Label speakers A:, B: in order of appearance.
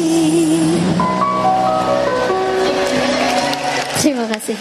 A: وعايش Terima kasih.